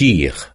assistir